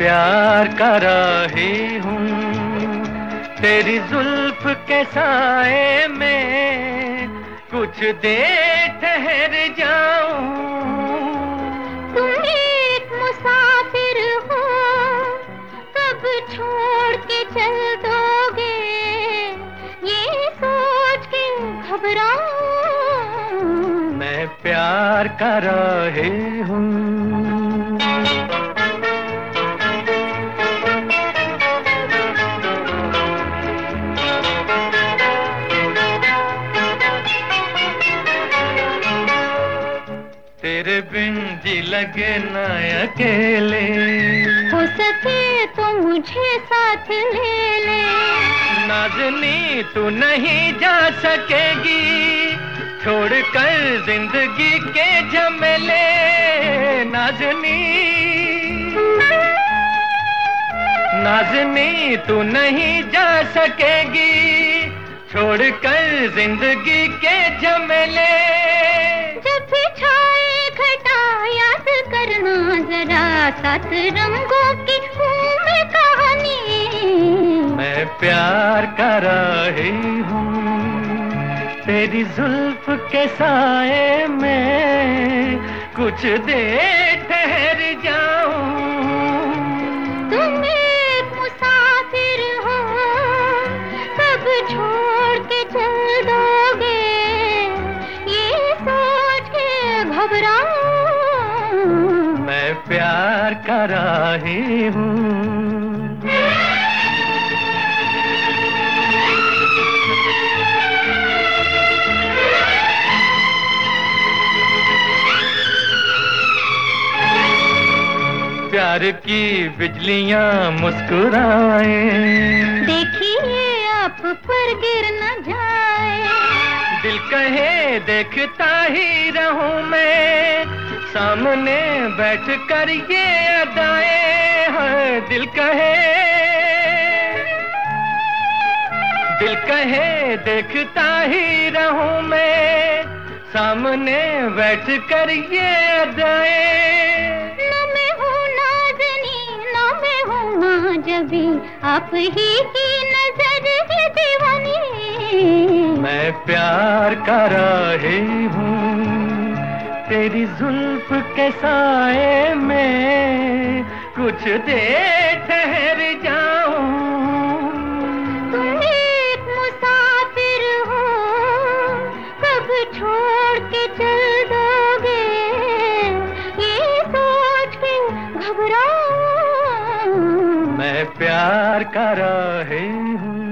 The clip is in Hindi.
प्यार का राही हूँ। तेरी जुल्फ के साए में कुछ देर ठहर जाऊँ। तुम एक मुसाफिर हो कब छोड़ के चल दोगे? ये सोच के घबराऊं? मैं प्यार कर रही हूँ। तेरे बिन जी लगे न अकेले। हो सके तो मुझे साथ ले ले। नाजनी तू नहीं जा सकेगी। छोड़ कर ज़िंदगी के झमेले। नाजनी नाजनी तू नहीं जा सकेगी। छोड़ कर ज़िंदगी के झमेले। करना जरा सात रंगों की मैं कहानी। मैं प्यार कर रही हूँ, तेरी जुल्फ के साए में कुछ देर ठहर जाऊँ। प्यार कर रही हूँ। प्यार की बिजलियाँ मुस्कुराए। देखिए आप पर गिर न जाए। दिल कहे देखता ही रहूँ मैं। सामने बैठ कर ये अदाए हैं दिल कहे। दिल कहे देखता ही रहूँ मैं। सामने बैठ कर ये अदाए। न मैं हूँ नाजनी न मैं हूँ जबी आप ही की नज़र है दीवानी। मैं प्यार कर रही हूँ। तेरी जुल्फ के साए में कुछ देर ठहर जाऊँ। तुम एक मुसाफिर हो कब छोड़ के चल दोगे? ये सोच के घबराऊं। मैं प्यार कर रही हूँ।